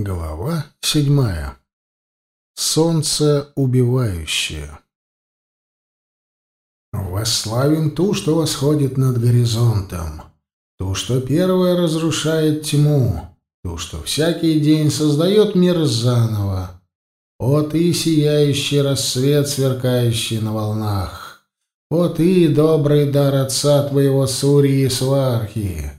Глава седьмая. Солнце убивающее. «Восславим ту, что восходит над горизонтом, ту, что первая разрушает тьму, ту, что всякий день создает мир заново. О ты, сияющий рассвет, сверкающий на волнах! О ты, добрый дар отца твоего Сурии и Свархи!»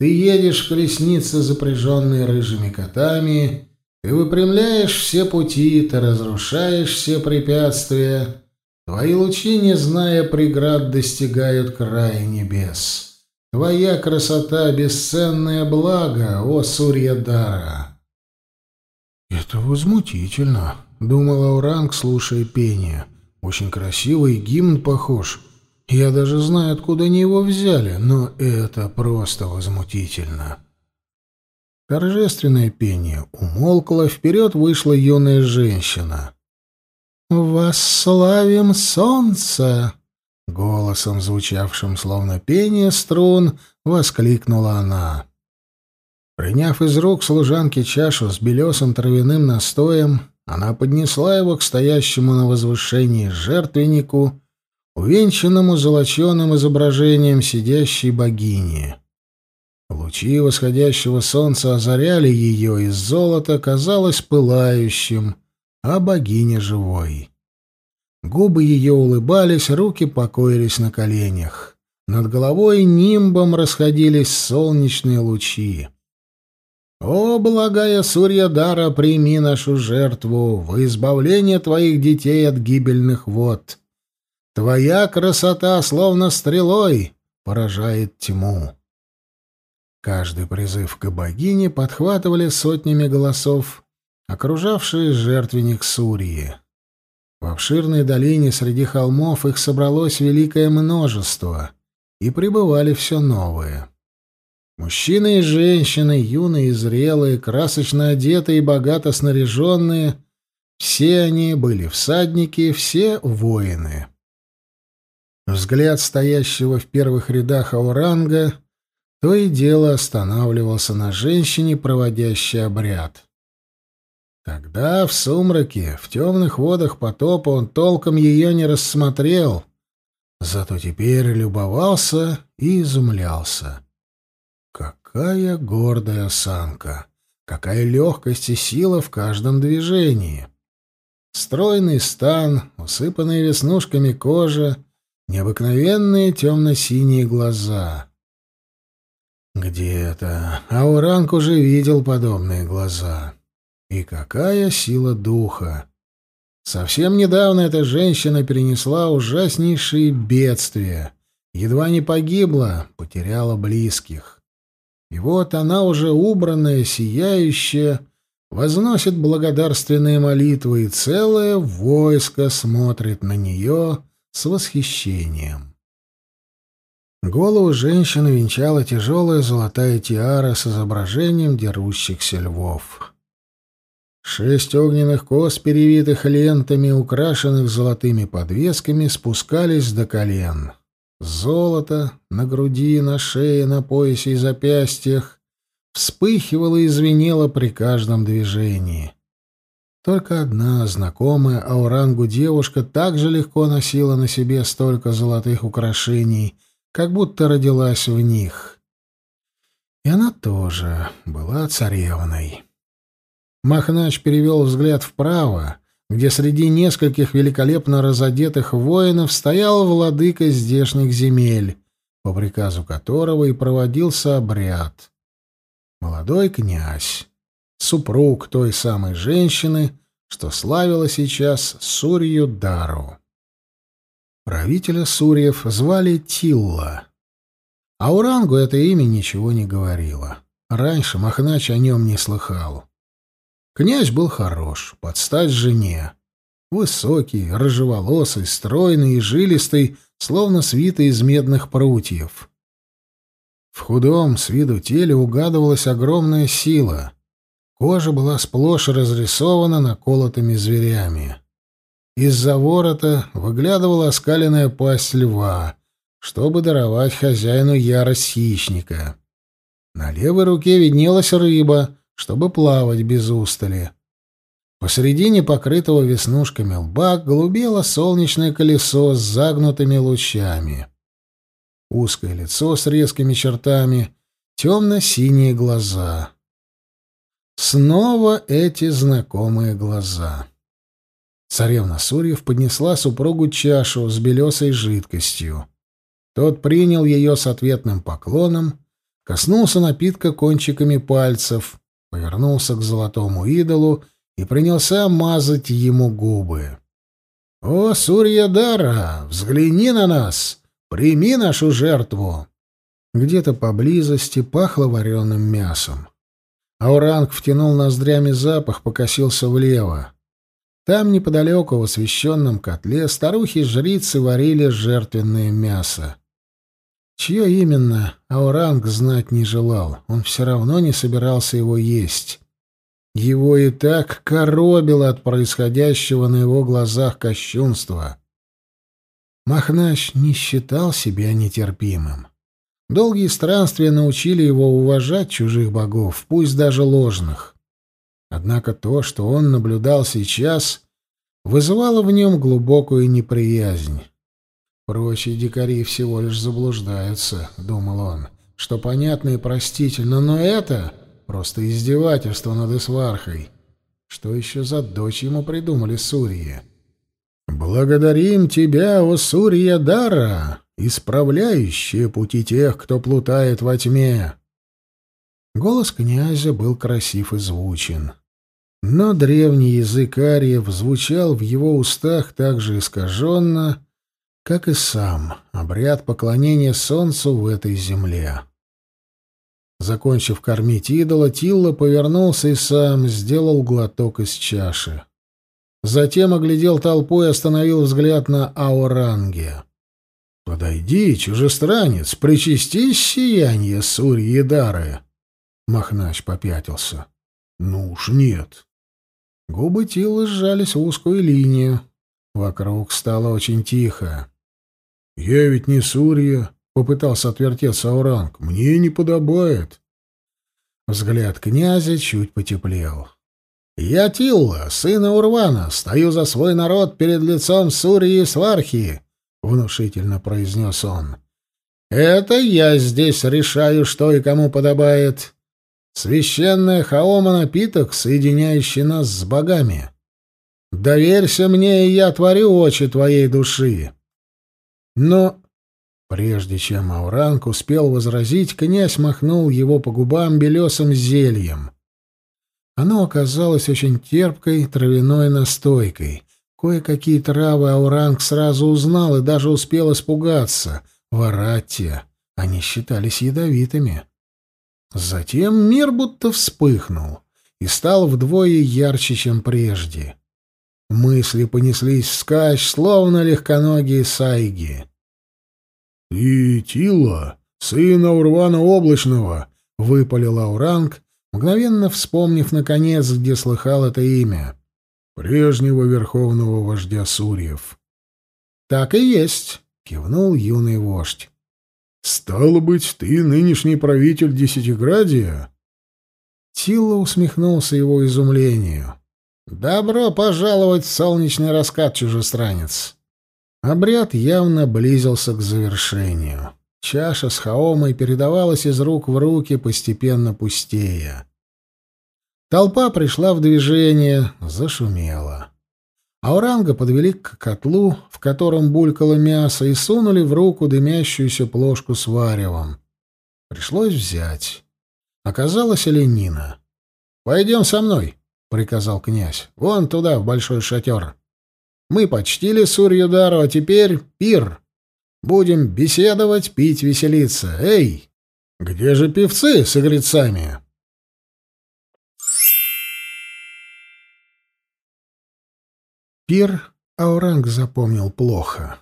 Ты едешь в колеснице, запряженной рыжими котами, ты выпрямляешь все пути, ты разрушаешь все препятствия. Твои лучи, не зная преград, достигают края небес. Твоя красота — бесценное благо, о Сурья Дара. «Это возмутительно», — думала Уранг, слушая пение. «Очень красивый гимн похож». Я даже знаю, откуда они его взяли, но это просто возмутительно. Торжественное пение умолкло, вперед вышла юная женщина. «Восславим солнце!» Голосом, звучавшим словно пение струн, воскликнула она. Приняв из рук служанки чашу с белесым травяным настоем, она поднесла его к стоящему на возвышении жертвеннику увенчанному золоченым изображением сидящей богини. Лучи восходящего солнца озаряли ее, и золото казалось пылающим, а богиня живой. Губы ее улыбались, руки покоились на коленях. Над головой нимбом расходились солнечные лучи. «О, благая сурья Дара, прими нашу жертву в избавление твоих детей от гибельных вод!» Твоя красота, словно стрелой, поражает тьму. Каждый призыв к богине подхватывали сотнями голосов, окружавшие жертвенник Сурьи. В обширной долине среди холмов их собралось великое множество, и прибывали все новые. Мужчины и женщины, юные и зрелые, красочно одетые и богато снаряженные, все они были всадники, все воины. Взгляд стоящего в первых рядах ауранга то и дело останавливался на женщине, проводящей обряд. Тогда в сумраке, в темных водах потопа он толком ее не рассмотрел, зато теперь любовался и изумлялся. Какая гордая осанка! Какая легкость и сила в каждом движении! Стройный стан, усыпанный веснушками кожа — необыкновенные темно-синие глаза. Где-то Ауранг уже видел подобные глаза. И какая сила духа! Совсем недавно эта женщина перенесла ужаснейшие бедствия. Едва не погибла, потеряла близких. И вот она уже убранная, сияющая, возносит благодарственные молитвы, и целое войско смотрит на нее с восхищением. Голову женщины венчала тяжелая золотая тиара с изображением дерущихся львов. Шесть огненных кос, перевитых лентами, украшенных золотыми подвесками, спускались до колен. Золото на груди, на шее, на поясе и запястьях вспыхивало и звенело при каждом движении. Только одна знакомая Аурангу девушка так же легко носила на себе столько золотых украшений, как будто родилась в них. И она тоже была царевной. Махнач перевел взгляд вправо, где среди нескольких великолепно разодетых воинов стоял владыка здешних земель, по приказу которого и проводился обряд. Молодой князь супруг той самой женщины, что славила сейчас Сурью Дару. Правителя Сурьев звали Тилла. А Урангу это имя ничего не говорило. Раньше Махнач о нем не слыхал. Князь был хорош, под стать жене. Высокий, рыжеволосый, стройный и жилистый, словно свитый из медных прутьев. В худом с виду теле угадывалась огромная сила — Кожа была сплошь разрисована наколотыми зверями. Из-за ворота выглядывала оскаленная пасть льва, чтобы даровать хозяину ярость хищника. На левой руке виднелась рыба, чтобы плавать без устали. Посредине покрытого веснушками лба голубело солнечное колесо с загнутыми лучами. Узкое лицо с резкими чертами, темно-синие глаза — Снова эти знакомые глаза. Царевна Сурьев поднесла супругу чашу с белесой жидкостью. Тот принял ее с ответным поклоном, коснулся напитка кончиками пальцев, повернулся к золотому идолу и принялся мазать ему губы. — О, Сурьядара, взгляни на нас! Прими нашу жертву! Где-то поблизости пахло вареным мясом. Ауранг втянул ноздрями запах, покосился влево. Там, неподалеку, в освещенном котле, старухи и жрицы варили жертвенное мясо. Чье именно, Ауранг знать не желал, он все равно не собирался его есть. Его и так коробило от происходящего на его глазах кощунства. Махнаш не считал себя нетерпимым. Долгие странствия научили его уважать чужих богов, пусть даже ложных. Однако то, что он наблюдал сейчас, вызывало в нем глубокую неприязнь. «Прочие дикари всего лишь заблуждаются», — думал он, — «что понятно и простительно, но это просто издевательство над Исвархой. Что еще за дочь ему придумали Сурья?» «Благодарим тебя, о Сурья Дара!» исправляющее пути тех, кто плутает во тьме. Голос князя был красив и звучен. Но древний язык ариев звучал в его устах так же искаженно, как и сам обряд поклонения солнцу в этой земле. Закончив кормить идола, Тилла повернулся и сам сделал глоток из чаши. Затем оглядел толпу и остановил взгляд на Ауранге. «Подойди, чужестранец, причастись сияние Сурьи Дары!» Махнач попятился. «Ну уж нет!» Губы Тилы сжались в узкую линию. Вокруг стало очень тихо. «Я ведь не Сурья!» — попытался отвертеться Ауранг. «Мне не подобает!» Взгляд князя чуть потеплел. «Я Тилла, сын Урвана, стою за свой народ перед лицом Сурьи и Свархи. — внушительно произнес он. «Это я здесь решаю, что и кому подобает. Священная хаома — напиток, соединяющий нас с богами. Доверься мне, и я творю очи твоей души». Но Прежде чем Ауранг успел возразить, князь махнул его по губам белесым зельем. Оно оказалось очень терпкой травяной настойкой. Кое-какие травы Ауранг сразу узнал и даже успел испугаться. Вараттия. Они считались ядовитыми. Затем мир будто вспыхнул и стал вдвое ярче, чем прежде. Мысли понеслись вскачь, словно легконогие сайги. «И Тила, сына Урвана Облачного!» — выпалил Ауранг, мгновенно вспомнив, наконец, где слыхал это имя прежнего верховного вождя Сурьев. «Так и есть», — кивнул юный вождь. «Стало быть, ты нынешний правитель Десятиградия?» Тилла усмехнулся его изумлению. «Добро пожаловать в солнечный раскат, чужестранец!» Обряд явно близился к завершению. Чаша с хаомой передавалась из рук в руки, постепенно пустея. Толпа пришла в движение, зашумела. Ауранга подвели к котлу, в котором булькало мясо, и сунули в руку дымящуюся плошку с варевом. Пришлось взять. Оказалась оленина. «Пойдем со мной», — приказал князь. «Вон туда, в большой шатер. Мы почтили Сурьюдару, а теперь пир. Будем беседовать, пить, веселиться. Эй! Где же певцы с игрецами?» Пир Ауранг запомнил плохо.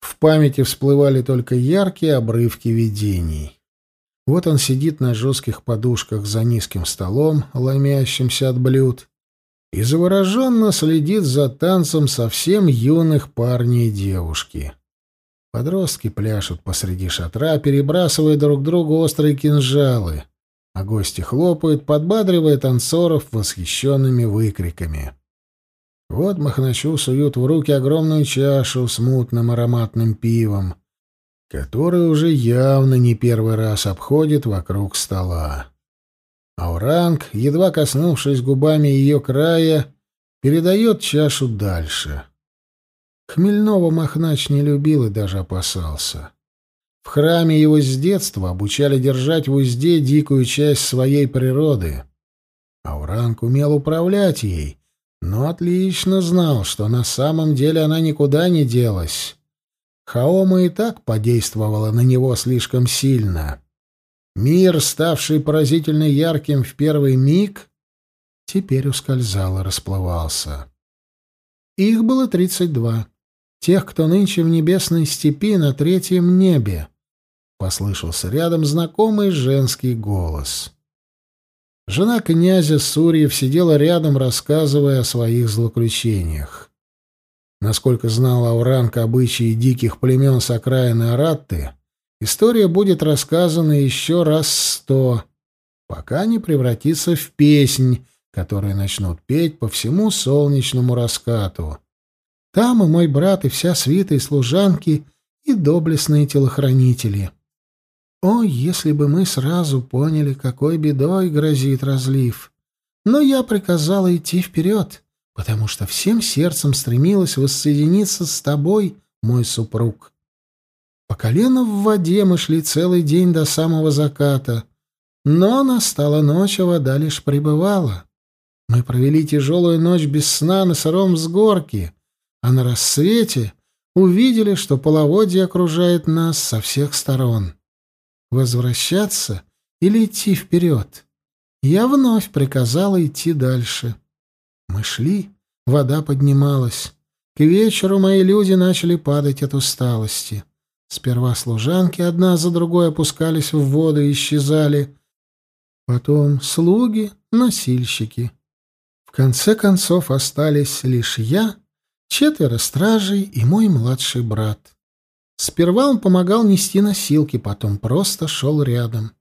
В памяти всплывали только яркие обрывки видений. Вот он сидит на жестких подушках за низким столом, ломящимся от блюд, и завороженно следит за танцем совсем юных парней и девушки. Подростки пляшут посреди шатра, перебрасывая друг другу острые кинжалы, а гости хлопают, подбадривая танцоров восхищенными выкриками. Вот Махначу суют в руки огромную чашу с мутным ароматным пивом, которое уже явно не первый раз обходит вокруг стола. Ауранг, едва коснувшись губами ее края, передает чашу дальше. Хмельного Махнач не любил и даже опасался. В храме его с детства обучали держать в узде дикую часть своей природы. Ауранг умел управлять ей, но отлично знал, что на самом деле она никуда не делась. Хаома и так подействовала на него слишком сильно. Мир, ставший поразительно ярким в первый миг, теперь ускользал и расплывался. Их было тридцать два. Тех, кто нынче в небесной степи на третьем небе. Послышался рядом знакомый женский голос. Жена князя Сурьев сидела рядом, рассказывая о своих злоключениях. Насколько знала Ауранка обычаи диких племен с окраины Аратты, история будет рассказана еще раз сто, пока не превратится в песнь, которую начнут петь по всему солнечному раскату. Там и мой брат, и вся свита, и служанки, и доблестные телохранители — о, если бы мы сразу поняли, какой бедой грозит разлив! Но я приказала идти вперед, потому что всем сердцем стремилась воссоединиться с тобой, мой супруг. По колено в воде мы шли целый день до самого заката, но настала ночь, а вода лишь пребывала. Мы провели тяжелую ночь без сна на сыром взгорке, а на рассвете увидели, что половодье окружает нас со всех сторон возвращаться или идти вперед. Я вновь приказала идти дальше. Мы шли, вода поднималась. К вечеру мои люди начали падать от усталости. Сперва служанки одна за другой опускались в воду и исчезали. Потом слуги, носильщики. В конце концов остались лишь я, четверо стражей и мой младший брат. Сперва он помогал нести носилки, потом просто шел рядом.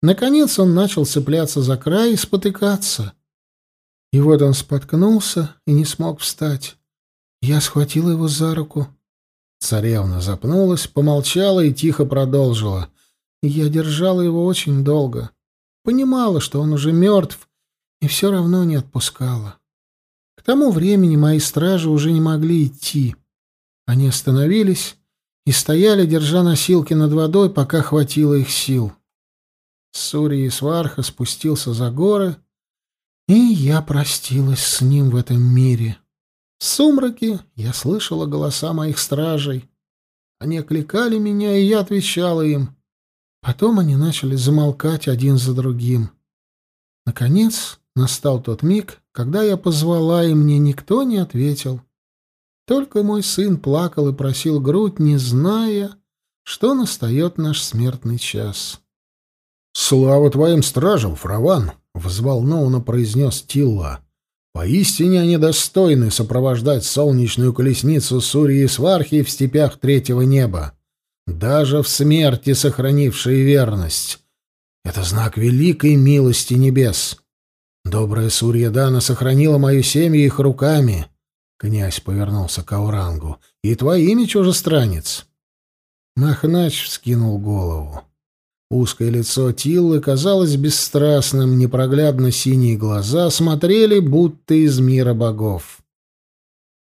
Наконец он начал цепляться за край и спотыкаться. И вот он споткнулся и не смог встать. Я схватила его за руку. Царевна запнулась, помолчала и тихо продолжила. Я держала его очень долго. Понимала, что он уже мертв, и все равно не отпускала. К тому времени мои стражи уже не могли идти. Они остановились и стояли, держа носилки над водой, пока хватило их сил. Сурий и Сварха спустился за горы, и я простилась с ним в этом мире. В сумраке я слышала голоса моих стражей. Они окликали меня, и я отвечала им. Потом они начали замолкать один за другим. Наконец настал тот миг, когда я позвала, и мне никто не ответил. Только мой сын плакал и просил грудь, не зная, что настает наш смертный час. — Слава твоим стражам, Фраван! — взволнованно произнес Тилла. — Поистине они достойны сопровождать солнечную колесницу Сурии и Свархи в степях третьего неба, даже в смерти сохранившие верность. Это знак великой милости небес. Добрая Сурьядана сохранила мою семью их руками. Князь повернулся к Аурангу. «И твоими, чужестранец!» Махнач вскинул голову. Узкое лицо Тиллы казалось бесстрастным, непроглядно синие глаза смотрели, будто из мира богов.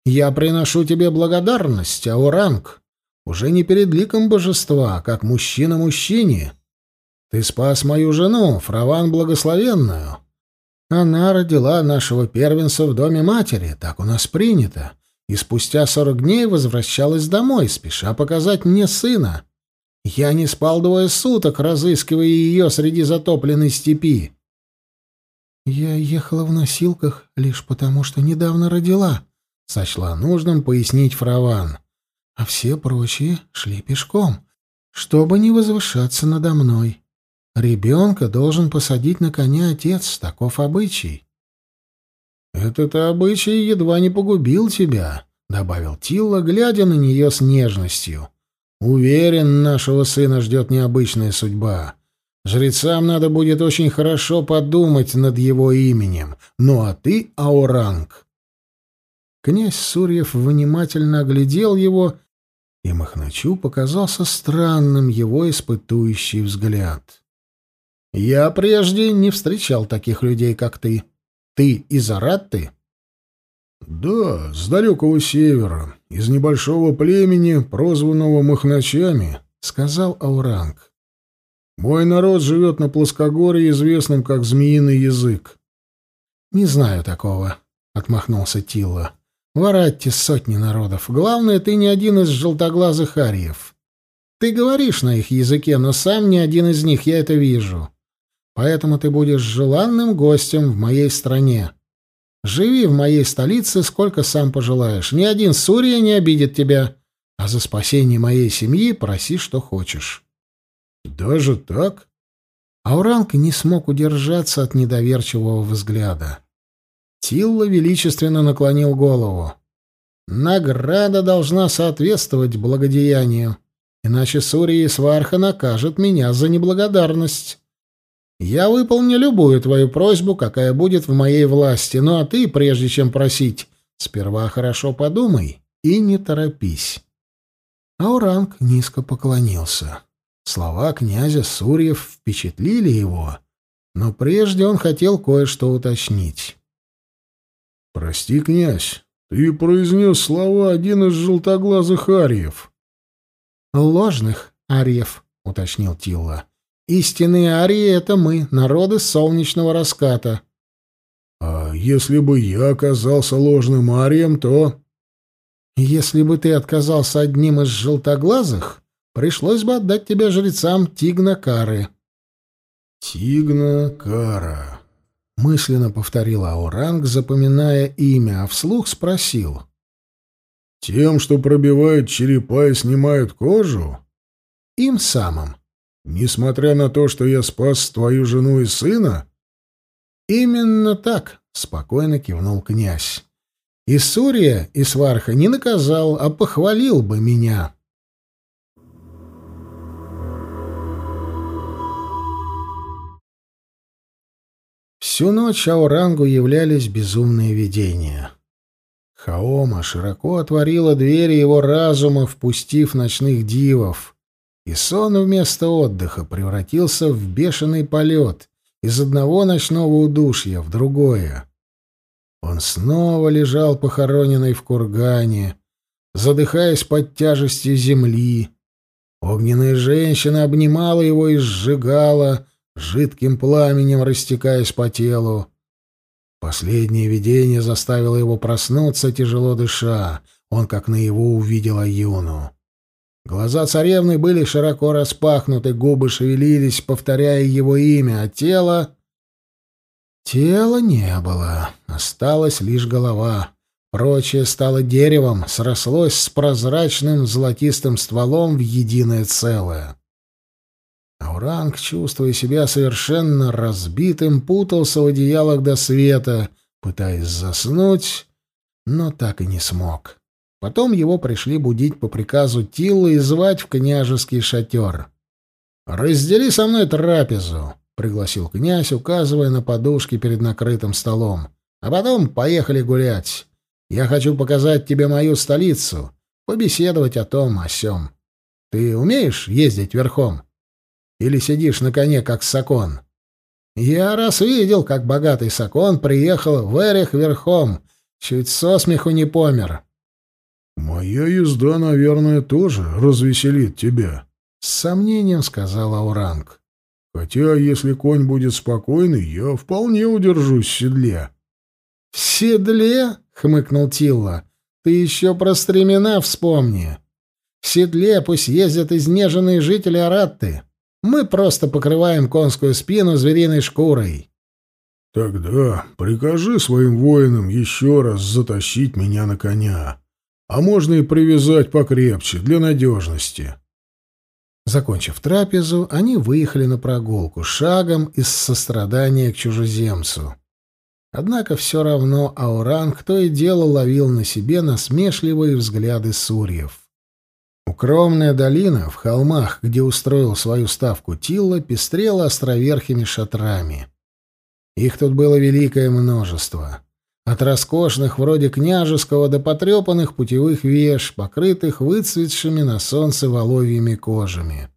«Я приношу тебе благодарность, Ауранг, уже не перед ликом божества, а как мужчина мужчине. Ты спас мою жену, Фраван Благословенную. Она родила нашего первенца в доме матери, так у нас принято, и спустя сорок дней возвращалась домой, спеша показать мне сына. Я не спал двое суток, разыскивая ее среди затопленной степи. Я ехала в носилках лишь потому, что недавно родила, сочла нужным пояснить Фраван. А все прочие шли пешком, чтобы не возвышаться надо мной. Ребенка должен посадить на коня отец, таков обычай. «Этот обычай едва не погубил тебя», — добавил Тилла, глядя на нее с нежностью. «Уверен, нашего сына ждет необычная судьба. Жрецам надо будет очень хорошо подумать над его именем. Ну а ты, Ауранг». Князь Сурьев внимательно оглядел его, и Махначу показался странным его испытующий взгляд. Я прежде не встречал таких людей, как ты. Ты из Аратты? Да, с далекого севера, из небольшого племени, прозванного Махначами, сказал Ауранг. Мой народ живет на плоскогорье, известном как Змеиный язык. Не знаю такого, отмахнулся Тила. В сотни народов. Главное, ты не один из желтоглазых ариев. Ты говоришь на их языке, но сам не один из них, я это вижу поэтому ты будешь желанным гостем в моей стране. Живи в моей столице сколько сам пожелаешь. Ни один Сурия не обидит тебя, а за спасение моей семьи проси, что хочешь». «Даже так?» Ауранг не смог удержаться от недоверчивого взгляда. Тилла величественно наклонил голову. «Награда должна соответствовать благодеянию, иначе Сурия и Сварха накажет меня за неблагодарность». Я выполню любую твою просьбу, какая будет в моей власти, ну а ты, прежде чем просить, сперва хорошо подумай и не торопись». Ауранг низко поклонился. Слова князя Сурьев впечатлили его, но прежде он хотел кое-что уточнить. «Прости, князь, ты произнес слова один из желтоглазых арьев». «Ложных арьев», — уточнил Тилла. Истинные арии — это мы, народы солнечного раската. А если бы я оказался ложным арием, то... Если бы ты отказался одним из желтоглазых, пришлось бы отдать тебя жрецам Тигнакары. Тигнакара. Мысленно повторил Ауранг, запоминая имя, а вслух спросил. Тем, что пробивают черепа и снимают кожу? Им самым. Несмотря на то, что я спас твою жену и сына? Именно так, спокойно кивнул князь. И Сурия и Сварха не наказал, а похвалил бы меня. Всю ночь Аурангу являлись безумные видения. Хаома широко отворила двери его разума, впустив ночных дивов и сон вместо отдыха превратился в бешеный полет из одного ночного удушья в другое. Он снова лежал похороненный в кургане, задыхаясь под тяжестью земли. Огненная женщина обнимала его и сжигала, жидким пламенем растекаясь по телу. Последнее видение заставило его проснуться, тяжело дыша. Он как наяву увидел Аюну. Глаза царевны были широко распахнуты, губы шевелились, повторяя его имя, а тело... Тела не было, осталась лишь голова. Прочее стало деревом, срослось с прозрачным золотистым стволом в единое целое. Ауранг, чувствуя себя совершенно разбитым, путался в одеялах до света, пытаясь заснуть, но так и не смог. — Потом его пришли будить по приказу Тиллы и звать в княжеский шатер. «Раздели со мной трапезу», — пригласил князь, указывая на подушки перед накрытым столом. «А потом поехали гулять. Я хочу показать тебе мою столицу, побеседовать о том, о сём. Ты умеешь ездить верхом? Или сидишь на коне, как сакон?» «Я раз видел, как богатый сакон приехал в Эрих верхом, чуть со смеху не помер». «Моя езда, наверное, тоже развеселит тебя», — с сомнением сказал Ауранг. «Хотя, если конь будет спокойный, я вполне удержусь в седле». «В седле?» — хмыкнул Тилла. «Ты еще про стремена вспомни. В седле пусть ездят изнеженные жители Аратты. Мы просто покрываем конскую спину звериной шкурой». «Тогда прикажи своим воинам еще раз затащить меня на коня», а можно и привязать покрепче, для надежности. Закончив трапезу, они выехали на прогулку шагом из сострадания к чужеземцу. Однако все равно Ауранг то и дело ловил на себе насмешливые взгляды сурьев. Укромная долина в холмах, где устроил свою ставку Тилла, пестрела островерхими шатрами. Их тут было великое множество. От роскошных, вроде княжеского, до потрепанных путевых веш, покрытых выцветшими на солнце воловьими кожами.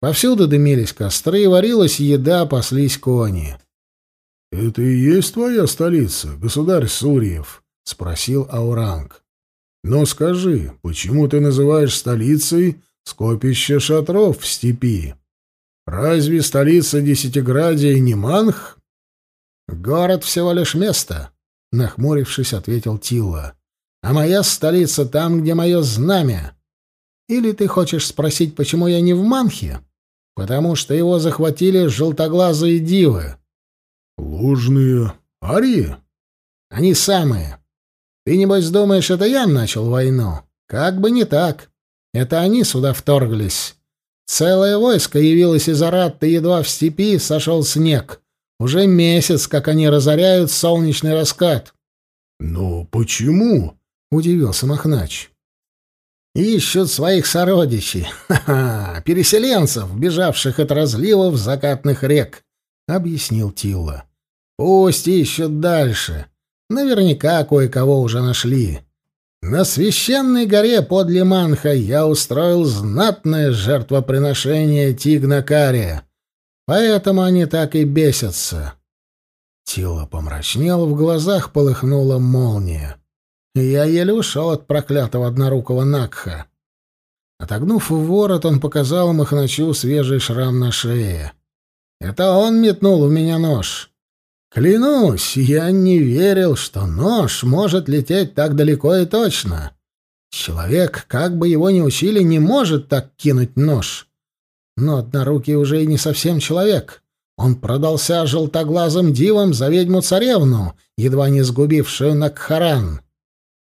Повсюду дымились костры, варилась еда, паслись кони. — Это и есть твоя столица, государь Сурьев? — спросил Ауранг. — Но скажи, почему ты называешь столицей скопище шатров в степи? Разве столица Десятиградия не Манх? — Город всего лишь место, Нахмурившись, ответил Тилла. «А моя столица там, где мое знамя. Или ты хочешь спросить, почему я не в Манхе? Потому что его захватили желтоглазые дивы». «Ложные арии?» «Они самые. Ты, небось, думаешь, это я начал войну? Как бы не так. Это они сюда вторглись. Целое войско явилось из Аратты, едва в степи сошел снег. Уже месяц, как они разоряют солнечный раскат. «Но почему?» — удивился Махнач. «Ищут своих сородичей, ха-ха, переселенцев, бежавших от разливов закатных рек», — объяснил Тилла. «Пусть ищут дальше. Наверняка кое-кого уже нашли. На священной горе под Лиманха я устроил знатное жертвоприношение Тигнакария. Поэтому они так и бесятся. Тело помрачнело, в глазах полыхнула молния. Я еле ушел от проклятого однорукого Накха. Отогнув ворот, он показал Махначу свежий шрам на шее. Это он метнул в меня нож. Клянусь, я не верил, что нож может лететь так далеко и точно. Человек, как бы его ни учили, не может так кинуть нож. Но однорукий уже и не совсем человек. Он продался желтоглазым дивом за ведьму-царевну, едва не сгубившую Накхаран.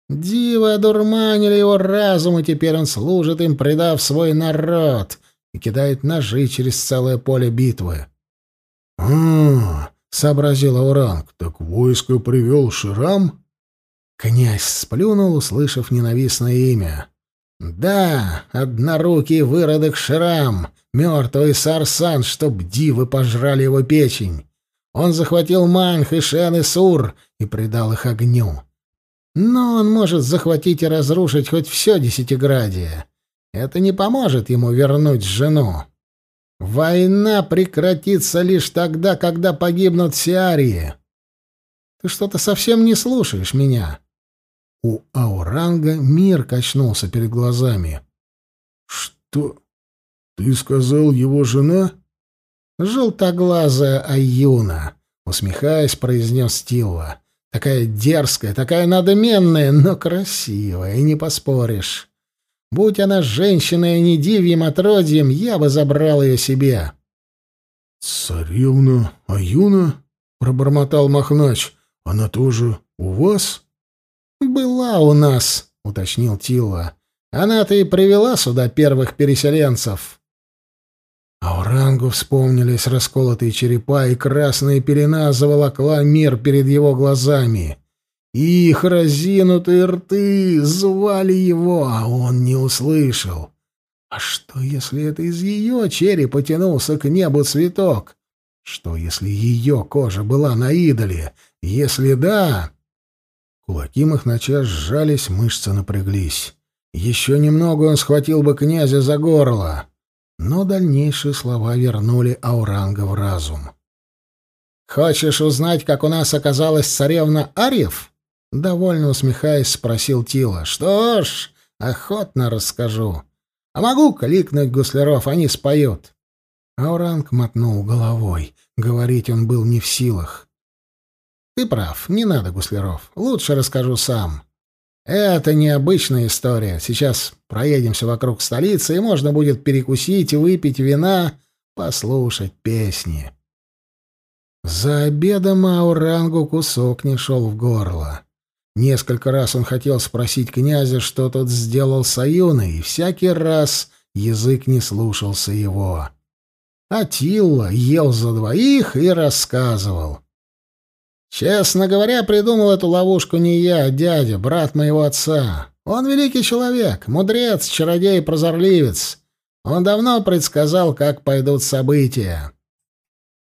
Дивы одурманили его разум, и теперь он служит им, предав свой народ, и кидает ножи через целое поле битвы. а, -а сообразил Ауранг, — так войско привел Ширам? Князь сплюнул, услышав ненавистное имя. Да, однорукий выродок Шрам, мертвый Сарсан, чтоб дивы пожрали его печень. Он захватил Манх, и Ишен и Сур и предал их огню. Но он может захватить и разрушить хоть все Десятиградие. Это не поможет ему вернуть жену. Война прекратится лишь тогда, когда погибнут Сиарии. Ты что-то совсем не слушаешь меня. У Ауранга мир качнулся перед глазами. «Что? Ты сказал, его жена?» «Желтоглазая Аюна», — усмехаясь, произнес Тилла. «Такая дерзкая, такая надменная, но красивая, и не поспоришь. Будь она женщиной, а не дивьем отродьем, я бы забрал ее себе». «Царевна Аюна?» — пробормотал Махнач. «Она тоже у вас?» «Была у нас», — уточнил Тила. «Она-то и привела сюда первых переселенцев». Аурангу вспомнились расколотые черепа, и красная пелена заволокла мир перед его глазами. Их разинутые рты звали его, а он не услышал. А что, если это из ее черепа тянулся к небу цветок? Что, если ее кожа была на идоле? Если да, Кулаки Махнача сжались, мышцы напряглись. Еще немного он схватил бы князя за горло. Но дальнейшие слова вернули Ауранга в разум. «Хочешь узнать, как у нас оказалась царевна Арьев?» Довольно усмехаясь, спросил Тила. «Что ж, охотно расскажу. А могу кликнуть гусляров, они споют». Ауранг мотнул головой. Говорить он был не в силах. Ты прав, не надо, Гусляров. Лучше расскажу сам. Это необычная история. Сейчас проедемся вокруг столицы, и можно будет перекусить, выпить вина, послушать песни. За обедом Аурангу кусок не шел в горло. Несколько раз он хотел спросить князя, что тот сделал с Аюной, и всякий раз язык не слушался его. Атилла ел за двоих и рассказывал. Честно говоря, придумал эту ловушку не я, а дядя, брат моего отца. Он великий человек, мудрец, чародей, прозорливец. Он давно предсказал, как пойдут события.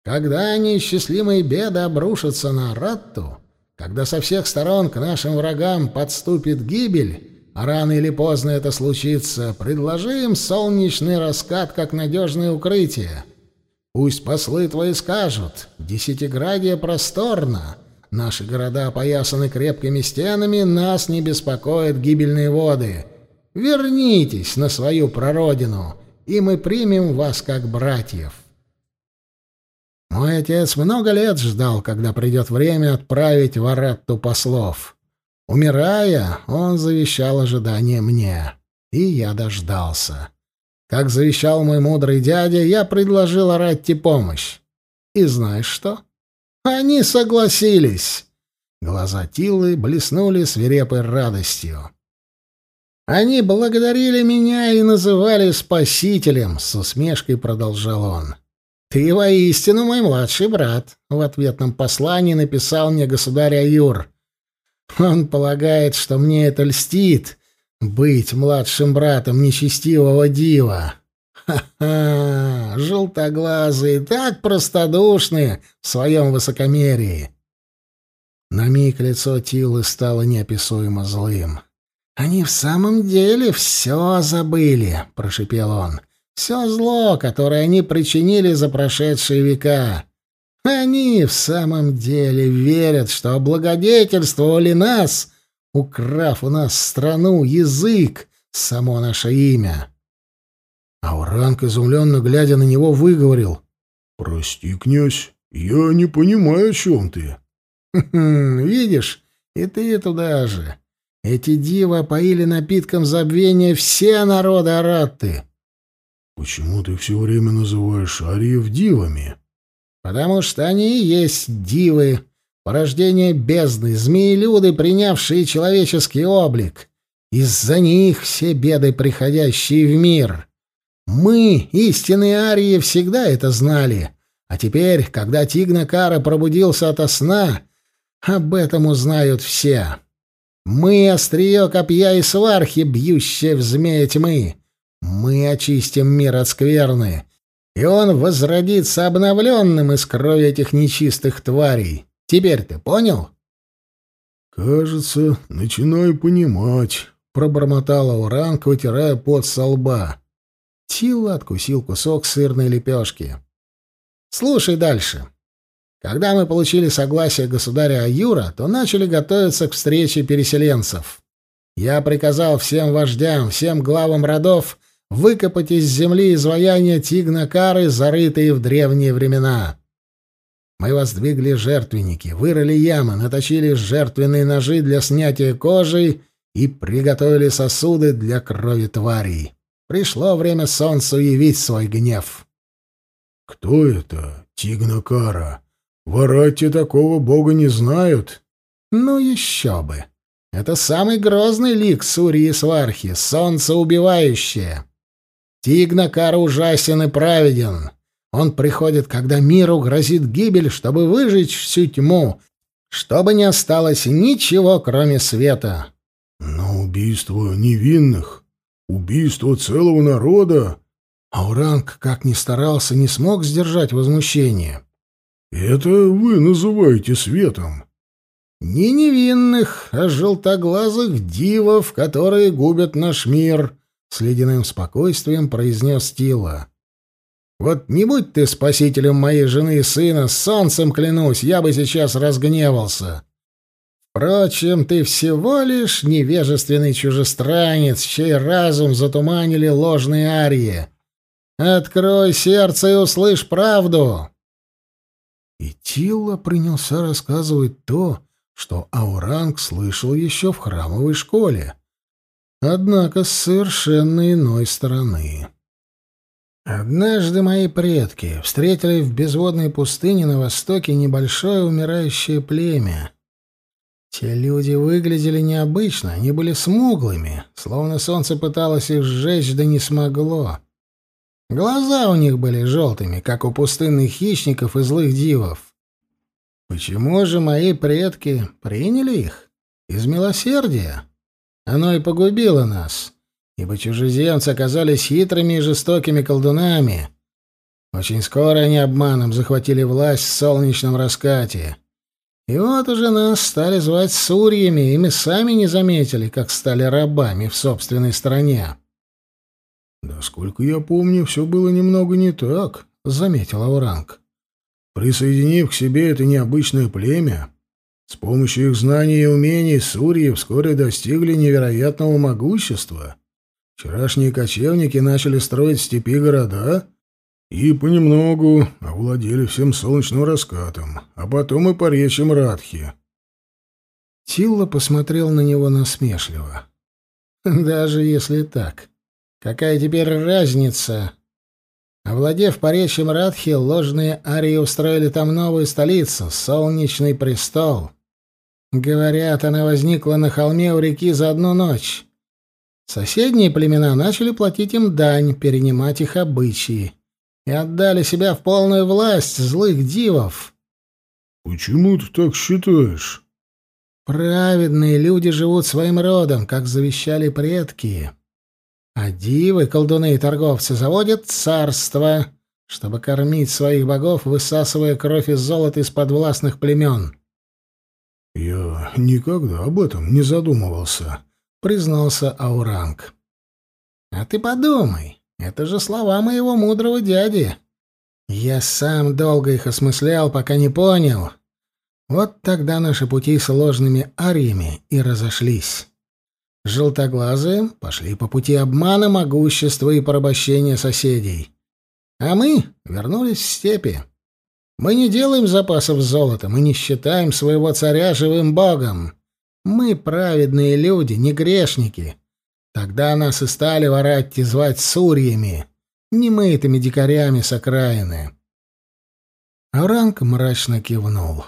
Когда неисчислимые беды обрушатся на Ратту, когда со всех сторон к нашим врагам подступит гибель, а рано или поздно это случится, предложи им солнечный раскат как надежное укрытие — Пусть послы твои скажут, десятиградие просторно, наши города опоясаны крепкими стенами, нас не беспокоят гибельные воды. Вернитесь на свою прародину, и мы примем вас как братьев. Мой отец много лет ждал, когда придет время отправить в Аратту послов. Умирая, он завещал ожидание мне, и я дождался. Как завещал мой мудрый дядя, я предложил Аратти помощь. И знаешь что? Они согласились. Глаза Тилы блеснули свирепой радостью. Они благодарили меня и называли спасителем, с усмешкой продолжал он. Ты воистину мой младший брат, в ответном послании написал мне государь Аюр. Он полагает, что мне это льстит, быть младшим братом нечестивого дива. Ха-ха! Желтоглазые, так простодушные в своем высокомерии. На миг лицо Тилы стало неописуемо злым. «Они в самом деле все забыли», — прошепел он. «Все зло, которое они причинили за прошедшие века. Они в самом деле верят, что облагодетельствовали нас, украв у нас страну, язык, само наше имя. Ауранг, изумленно глядя на него, выговорил. — Прости, князь, я не понимаю, о чем ты. «Хм, — Видишь, и ты туда же. Эти дивы поили напитком забвения все народы Аратты. — Почему ты все время называешь ариев дивами? — Потому что они и есть дивы, порождение бездны, змеи-люды, принявшие человеческий облик. Из-за них все беды, приходящие в мир. Мы, истинные арии, всегда это знали. А теперь, когда Тигна Кара пробудился ото сна, об этом узнают все. Мы — острие копья и свархи, бьющие в змея тьмы. Мы очистим мир от скверны, и он возродится обновленным из крови этих нечистых тварей. Теперь ты понял?» «Кажется, начинаю понимать», — пробормотала Уранг, вытирая пот со лба. Тилла откусил кусок сырной лепешки. «Слушай дальше. Когда мы получили согласие государя Аюра, то начали готовиться к встрече переселенцев. Я приказал всем вождям, всем главам родов выкопать из земли изваяния Тигнакары, зарытые в древние времена». Мы воздвигли жертвенники, вырыли ямы, наточили жертвенные ножи для снятия кожи и приготовили сосуды для крови тварей. Пришло время солнцу явить свой гнев. — Кто это, Тигнакара? В такого бога не знают. — Ну еще бы! Это самый грозный лик Сурии Свархи, солнце убивающее. Тигнакара ужасен и праведен. — он приходит, когда миру грозит гибель, чтобы выжечь всю тьму, чтобы не осталось ничего, кроме света. Но убийство невинных, убийство целого народа... Ауранг, как ни старался, не смог сдержать возмущение. «Это вы называете светом?» «Не невинных, а желтоглазых дивов, которые губят наш мир», — с ледяным спокойствием произнес Тила. Вот не будь ты спасителем моей жены и сына, солнцем клянусь, я бы сейчас разгневался. Впрочем, ты всего лишь невежественный чужестранец, чей разум затуманили ложные арии. Открой сердце и услышь правду. И Тилла принялся рассказывать то, что Ауранг слышал еще в храмовой школе, однако с совершенно иной стороны. Однажды мои предки встретили в безводной пустыне на востоке небольшое умирающее племя. Те люди выглядели необычно, они были смуглыми, словно солнце пыталось их сжечь, да не смогло. Глаза у них были желтыми, как у пустынных хищников и злых дивов. Почему же мои предки приняли их? Из милосердия. Оно и погубило нас ибо чужеземцы оказались хитрыми и жестокими колдунами. Очень скоро они обманом захватили власть в солнечном раскате. И вот уже нас стали звать сурьями, и мы сами не заметили, как стали рабами в собственной стране. «Насколько я помню, все было немного не так», — заметил Ауранг. «Присоединив к себе это необычное племя, с помощью их знаний и умений сурьи вскоре достигли невероятного могущества. Вчерашние кочевники начали строить степи города и понемногу овладели всем солнечным раскатом, а потом и поречьем Радхи. Тилла посмотрел на него насмешливо. «Даже если так, какая теперь разница?» Овладев поречьем Радхи, ложные арии устроили там новую столицу — Солнечный престол. Говорят, она возникла на холме у реки за одну ночь. Соседние племена начали платить им дань, перенимать их обычаи и отдали себя в полную власть злых дивов. Почему ты так считаешь? Праведные люди живут своим родом, как завещали предки. А дивы, колдуны и торговцы заводят царство, чтобы кормить своих богов, высасывая кровь и золото из подвластных племен. Я никогда об этом не задумывался признался Ауранг. «А ты подумай, это же слова моего мудрого дяди. Я сам долго их осмыслял, пока не понял. Вот тогда наши пути с ложными ариями и разошлись». Желтоглазые пошли по пути обмана, могущества и порабощения соседей. А мы вернулись в степи. Мы не делаем запасов золота, мы не считаем своего царя живым богом. Мы праведные люди, не грешники. Тогда нас и стали ворать и звать сурьями, немытыми дикарями с окраины. Аранг мрачно кивнул.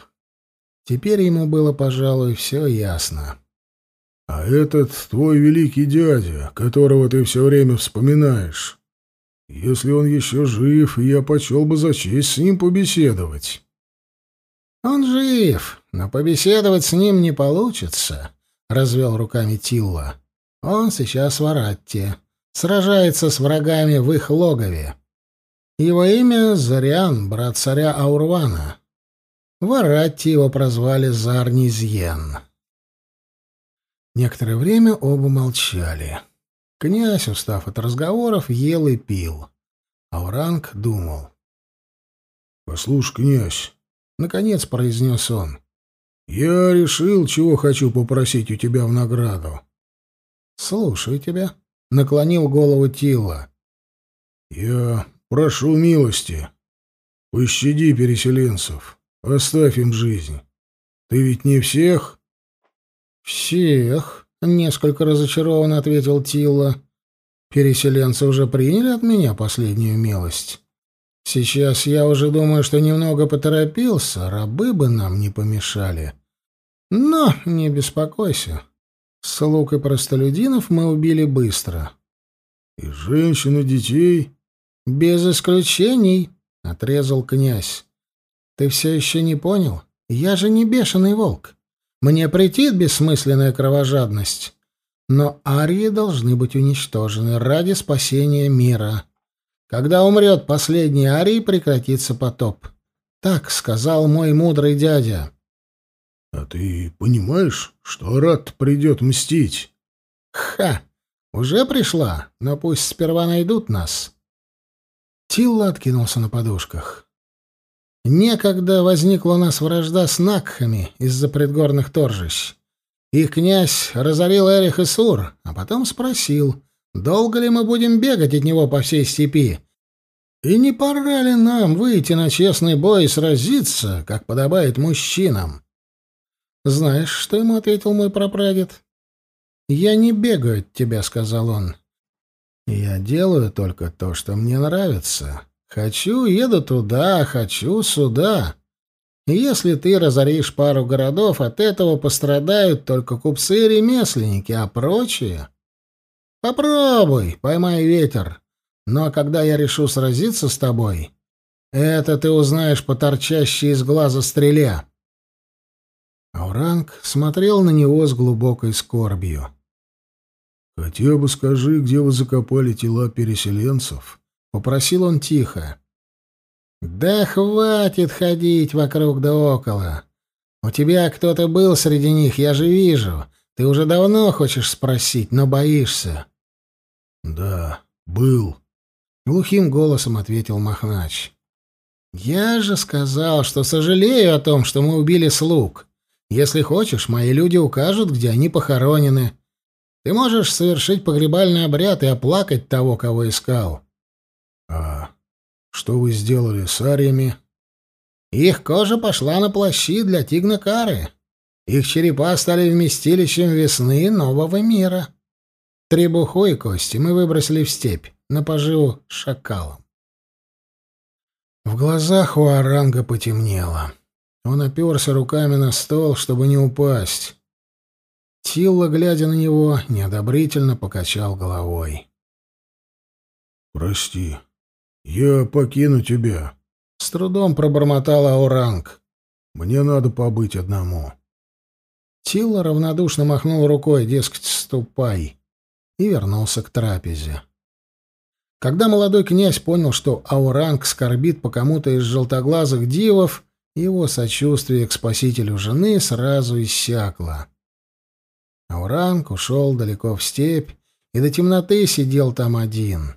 Теперь ему было, пожалуй, все ясно. — А этот твой великий дядя, которого ты все время вспоминаешь, если он еще жив, я почел бы за честь с ним побеседовать. — Он жив, но побеседовать с ним не получится, — развел руками Тилла. — Он сейчас в Аратте, сражается с врагами в их логове. Его имя — Зариан, брат царя Аурвана. В Аратте его прозвали Зарнизьен. Некоторое время оба молчали. Князь, устав от разговоров, ел и пил. Ауранг думал. — Послушай, князь, — наконец произнес он, — «Я решил, чего хочу попросить у тебя в награду». «Слушаю тебя», — наклонил голову Тила. «Я прошу милости. Пощади переселенцев. Оставь им жизнь. Ты ведь не всех?» «Всех», — несколько разочарованно ответил Тила. «Переселенцы уже приняли от меня последнюю милость». Сейчас я уже думаю, что немного поторопился, рабы бы нам не помешали. Но не беспокойся. Слуг и простолюдинов мы убили быстро. И женщин, и детей? Без исключений, — отрезал князь. Ты все еще не понял? Я же не бешеный волк. Мне претит бессмысленная кровожадность. Но арии должны быть уничтожены ради спасения мира. — когда умрет последний арий, прекратится потоп. Так сказал мой мудрый дядя. — А ты понимаешь, что Рад придет мстить? — Ха! Уже пришла, но пусть сперва найдут нас. Тилла откинулся на подушках. Некогда возникла у нас вражда с Накхами из-за предгорных торжищ. Их князь разорил Эрих и Сур, а потом спросил, Долго ли мы будем бегать от него по всей степи? И не пора ли нам выйти на честный бой и сразиться, как подобает мужчинам? Знаешь, что ему ответил мой прапрадед? Я не бегаю от тебя, сказал он. Я делаю только то, что мне нравится. Хочу, еду туда, хочу сюда. Если ты разоришь пару городов, от этого пострадают только купцы и ремесленники, а прочие Попробуй, поймай ветер. Но когда я решу сразиться с тобой, это ты узнаешь по торчащей из глаза стреле. Ауранг смотрел на него с глубокой скорбью. «Хотя бы скажи, где вы закопали тела переселенцев?» — попросил он тихо. «Да хватит ходить вокруг да около. У тебя кто-то был среди них, я же вижу. Ты уже давно хочешь спросить, но боишься. Да, был, глухим голосом ответил Махнач. Я же сказал, что сожалею о том, что мы убили слуг. Если хочешь, мои люди укажут, где они похоронены. Ты можешь совершить погребальный обряд и оплакать того, кого искал. А что вы сделали с ариями? Их кожа пошла на плащи для тигнакары. Их черепа стали вместилищем весны нового мира. Требуху и кости мы выбросили в степь на поживу шакалом. В глазах у Аранга потемнело. Он оперся руками на стол, чтобы не упасть. Тилла, глядя на него, неодобрительно покачал головой. «Прости, я покину тебя», — с трудом пробормотал Ауранг. «Мне надо побыть одному». Тилла равнодушно махнул рукой, дескать, ступай, и вернулся к трапезе. Когда молодой князь понял, что Ауранг скорбит по кому-то из желтоглазых дивов, его сочувствие к спасителю жены сразу иссякло. Ауранг ушел далеко в степь и до темноты сидел там один.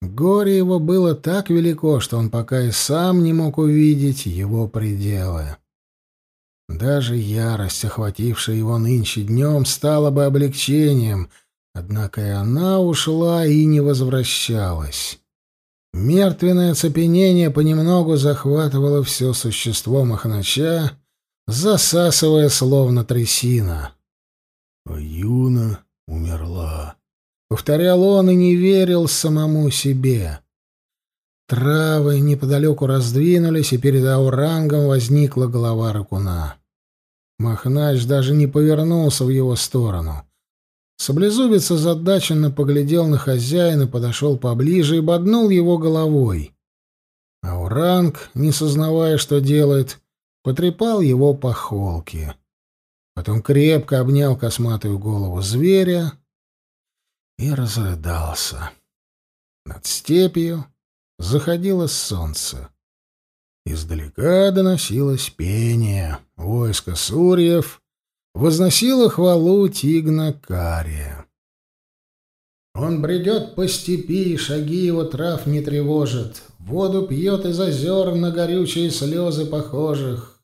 Горе его было так велико, что он пока и сам не мог увидеть его пределы. Даже ярость, охватившая его нынче днем, стала бы облегчением, однако и она ушла и не возвращалась. Мертвенное оцепенение понемногу захватывало все существо Махнача, засасывая словно трясина. А «Юна умерла», — повторял он и не верил самому себе. Травы неподалеку раздвинулись, и перед аурангом возникла голова ракуна. Махнач даже не повернулся в его сторону. Саблезубец озадаченно поглядел на хозяина, подошел поближе и боднул его головой. Ауранг, не сознавая, что делает, потрепал его по холке. Потом крепко обнял косматую голову зверя и разрыдался. Над степью заходило солнце. Издалека доносилось пение. Войско Сурьев возносило хвалу Тигна Кария. Он бредет по степи, шаги его трав не тревожат. Воду пьет из озер на горючие слезы похожих.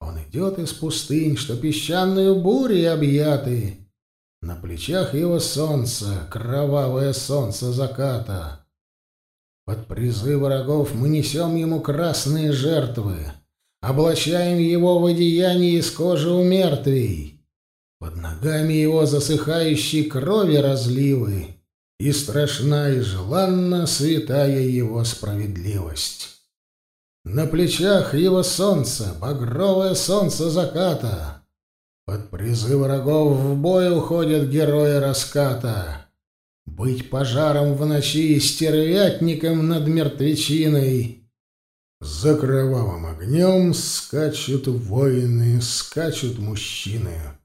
Он идет из пустынь, что песчаную бурей объяты. На плечах его солнце, кровавое солнце заката. Под призы врагов мы несем ему красные жертвы, облачаем его в одеяние из кожи у мертвей. Под ногами его засыхающей крови разливы, и страшна и желанна святая его справедливость. На плечах его солнце, багровое солнце заката. Под призы врагов в бой уходят герои раската. Быть пожаром в ночи и стервятником над мертвечиной. За кровавым огнем скачут воины, скачут мужчины.